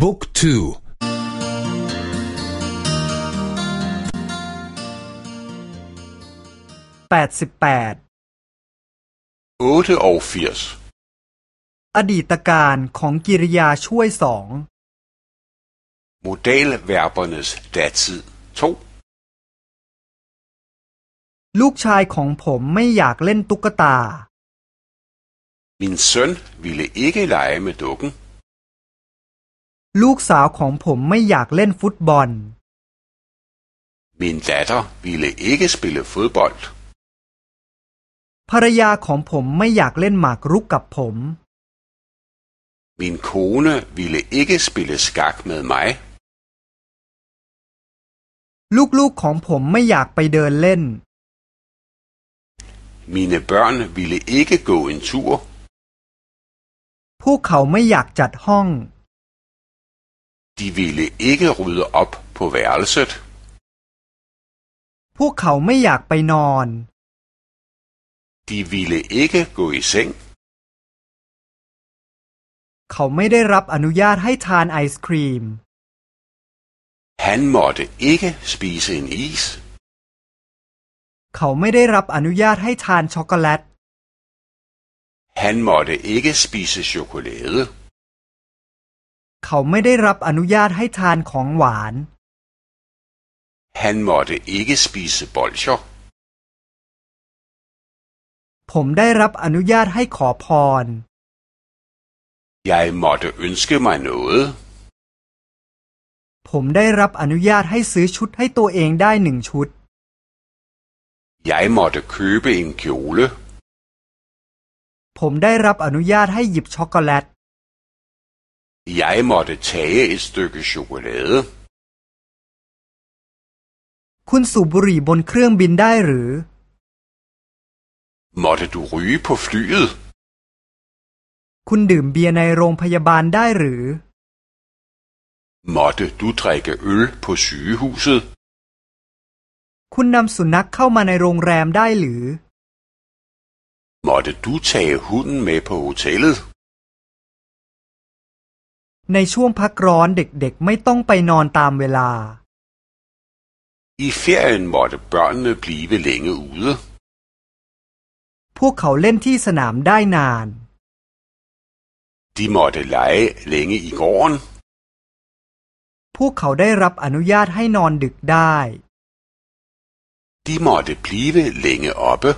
บุ๊กทูแปดสิบแปดอดีตการของกิริยาช่วยสอง Modalverbernes datid 2ลูกชายของผมไม่อยากเล่นตุ๊กตา Min søn ville ikke lege med dukken. ลูกสาวของผมไม่อยากเล่นฟุตบอล Min datter ville ikke spille fodbold. ภรรยาของผมไม่อยากเล่นหมากรุกกับผม Min kone ville ikke spille skak med mig. ลูกๆของผมไม่อยากไปเดินเล่น Mine børn ville ikke gå en tur. พวกเขาไม่อยากจัดห้อง De ville ikke rydde op på værelset. พวกเขาไม่อยากไปนอน De ville ikke gå i seng. เขาไม่ได้รับอนุญาตให้ทานไอศครีม Han måtte ikke spise en is. เขาไม่ได้รับอนุญาตให้ทานช็อกโกแลต Han måtte ikke spise chokolade. เขาไม่ได้รับอนุญาตให้ทานของหวาน Han måtte ikke spise bolcher. ผมได้รับอนุญาตให้ขอพร Jeg måtte ønske mig noget. ผมได้รับอนุญาตให้ซื้อชุดให้ตัวเองได้หนึ่งชุด Jeg måtte købe en kjole. ผมได้รับอนุญาตให้หยิบช็อกโกแลต Jeg måtte tage et stykke chokolade. คุณสูบบุหรี่บนเครื่องบินได้หรือ Måtte du ryge på flyet? คุณดื่มเบียร์ในโรงพยาบาลได้หรือ Måtte du drikke øl på sygehuset? คุณนำสุนัขเข้ามาในโรงแรมได้หรือ Måtte du tage hunden med på hotellet? ในช่วงพักร้อนเด็กๆ ไม่ต้องไปนอนตามเวลา I ferien måtte børnene blive længe ude. พวกเขาเล่นที่สนามได้นาน De måtte lege længe i gården. พวกเขาได้รับอนุญาตให้นอนดึกได้ De måtte blive længe oppe.